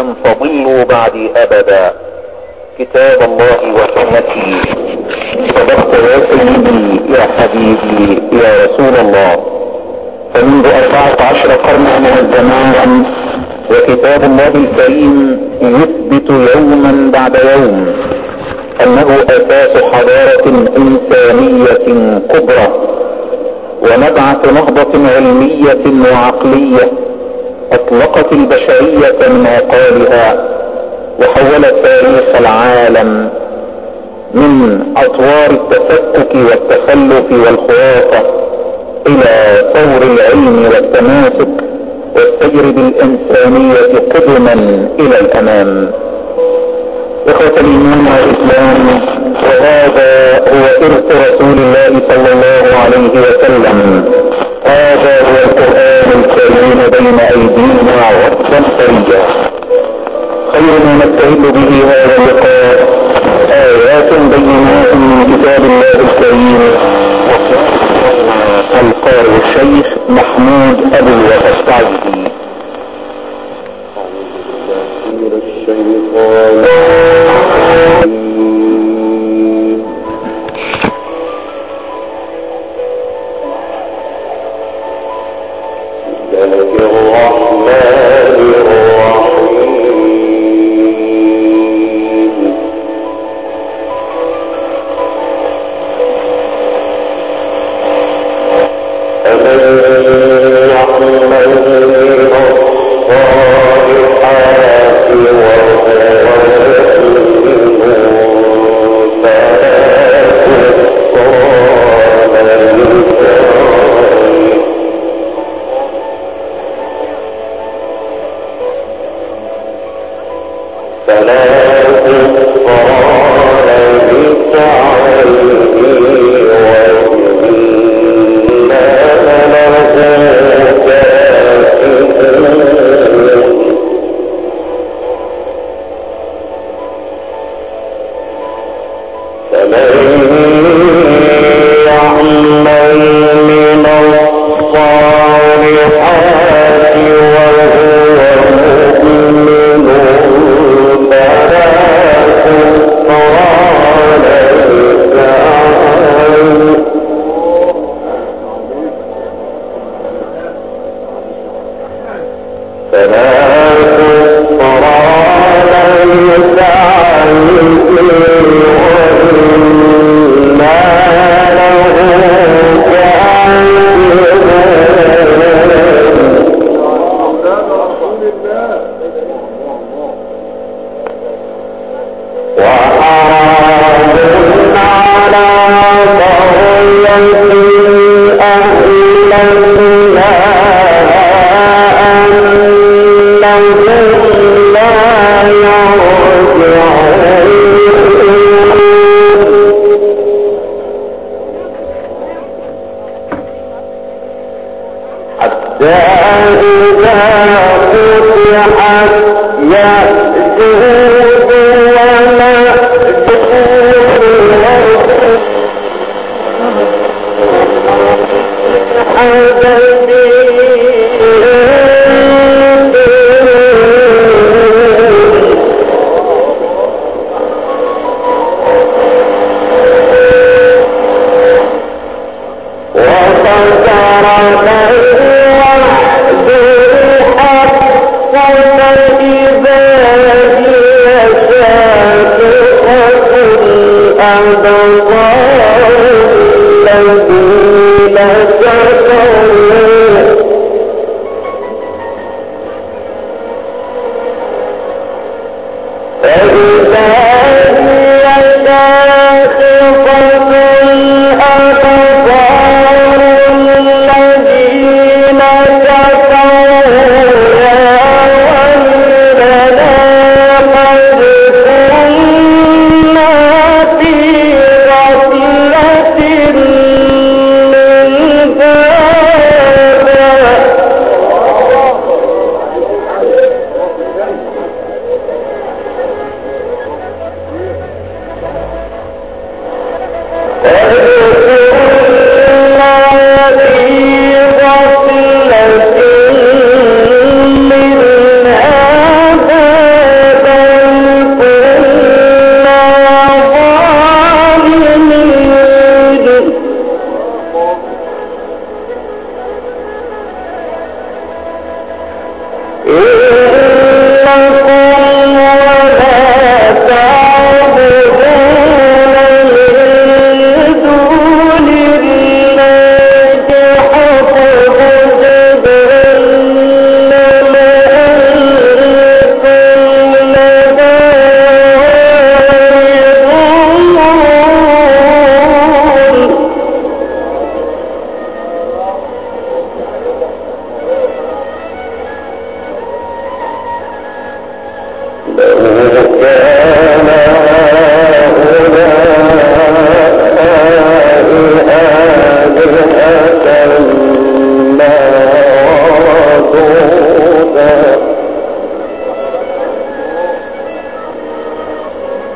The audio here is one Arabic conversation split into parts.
لن تضلوا بعدي ابدا كتاب الله وسنتي صدقت يا سيدي يا حبيبي يا رسول الله فمنذ اربعة عشر قرنا من الزمان وكتاب الله الكريم يثبت يوما بعد يوم انه أساس حضارة انسانية كبرى ومبعث نهضة علمية وعقلية أطلقت البشرية من عقالها وحولت تاريخ العالم من أطوار التفكك والتخلف والخرافة إلى طور العلم والتماسك والسير بالانسانية قدما إلى الأمام. إخوة الإيمان والإسلام وهذا هو إرث رسول الله صلى الله عليه وسلم. هذا هو القرآن الكريم بين أيدينا وقتا سريا خير ما نستهل به هذا اللقاء. آيات بينات من كتاب الله الكريم. القارئ الشيخ محمود أبو الوفا الشيطان الصلاة قُتِحَتْ يَأْجُوجُ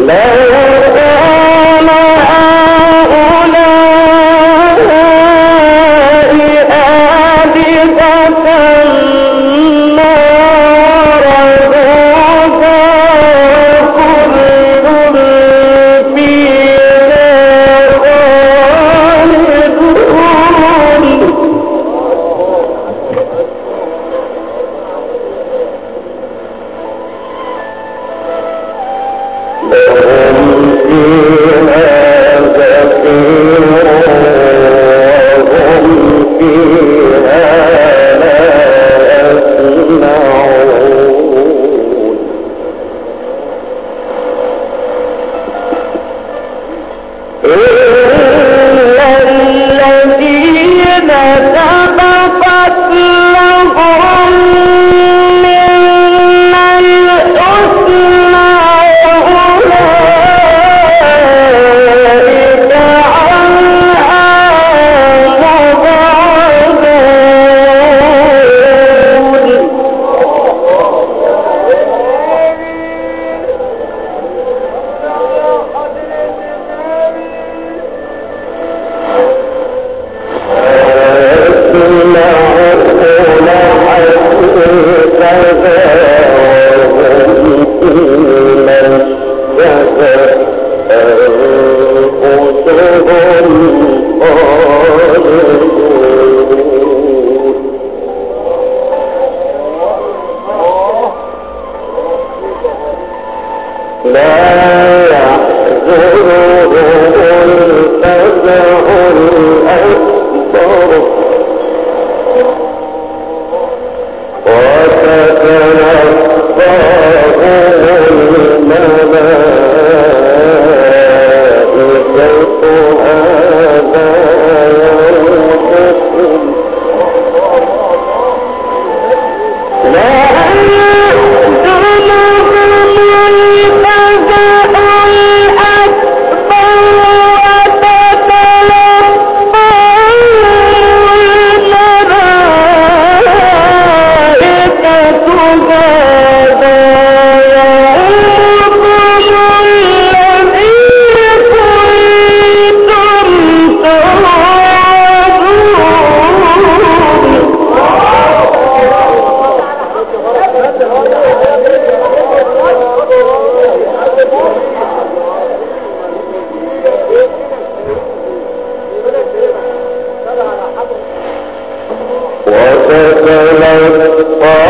Let الله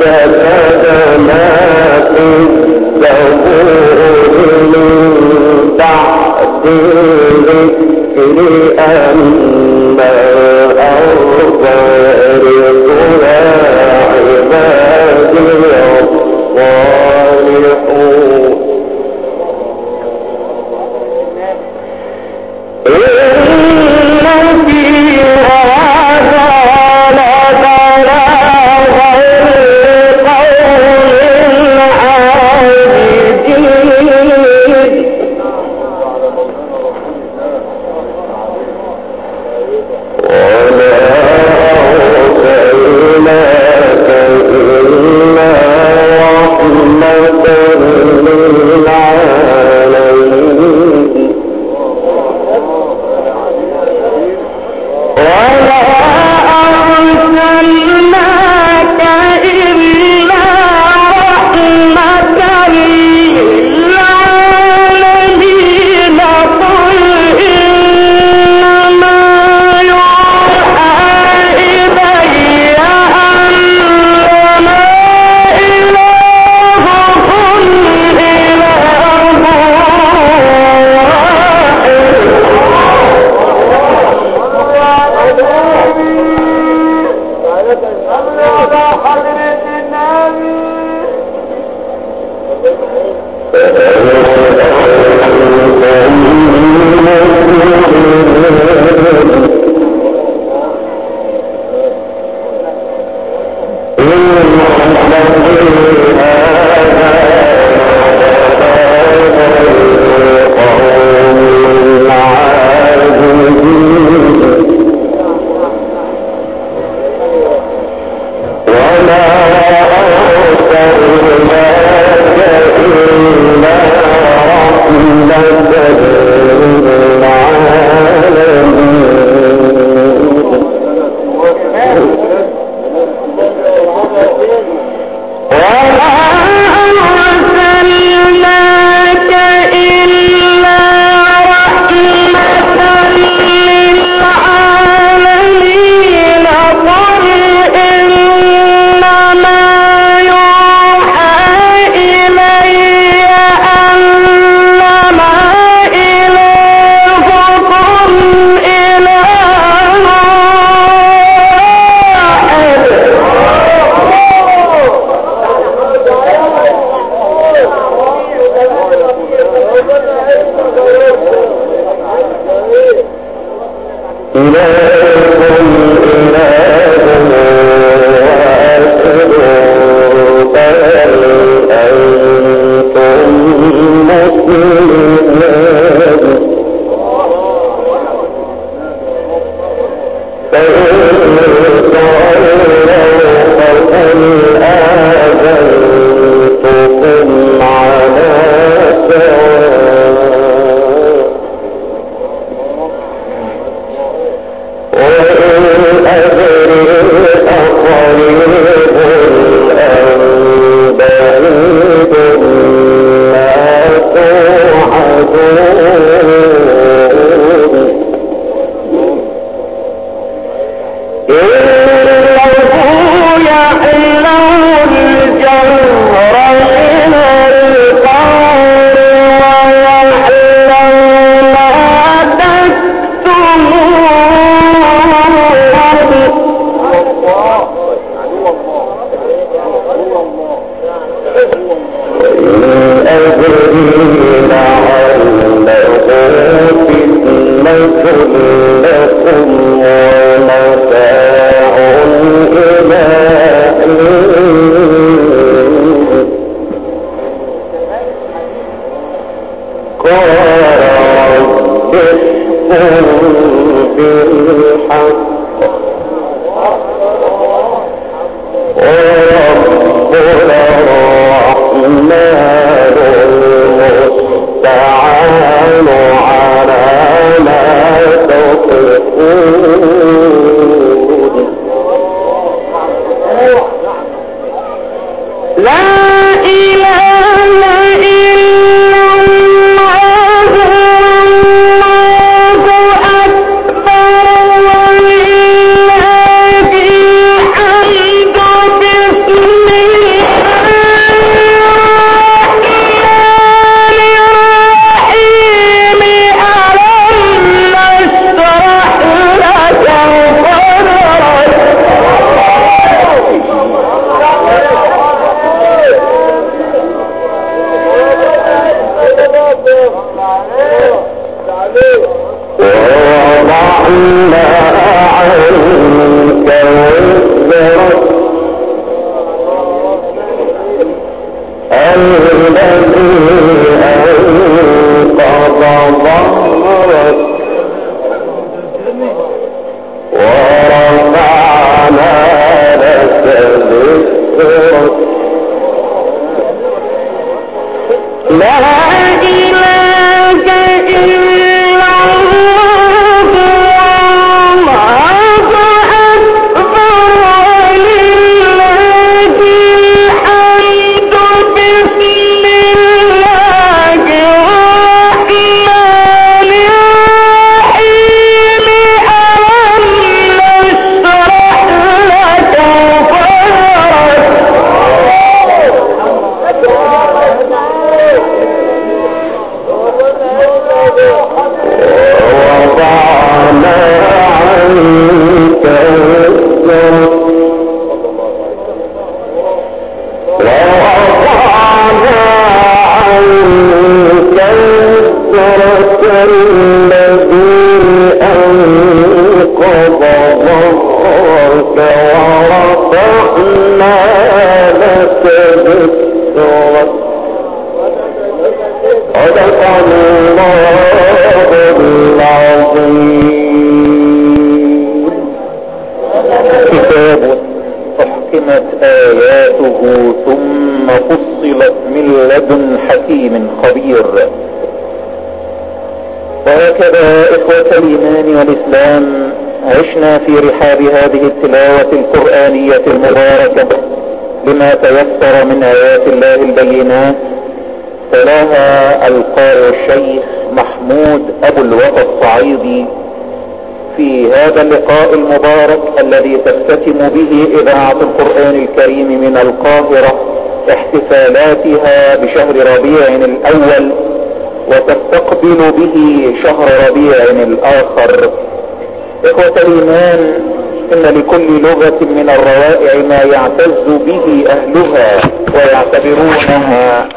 كتبنا في الزبور من بعد أن کر ووضعنا عنك وزرك الذي أنقض ظهرك ورفعنا لك ذكرك آياته ثم فصلت من لدن حكيم خبير. وهكذا إخوة الإيمان والإسلام عشنا في رحاب هذه التلاوة القرآنية المباركة لما تيسر من آيات الله البينات تلاها القارئ الشيخ محمود أبو الوفا الصعيدي في هذا اللقاء المبارك الذي تختتم به إذاعة القرآن الكريم من القاهرة احتفالاتها بشهر ربيع الأول وتستقبل به شهر ربيع الآخر. إخوة الإيمان إن لكل لغة من الروائع ما يعتز به أهلها ويعتبرونها